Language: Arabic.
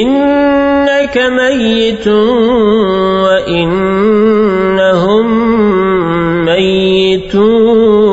إنك ميت وإنهم ميتون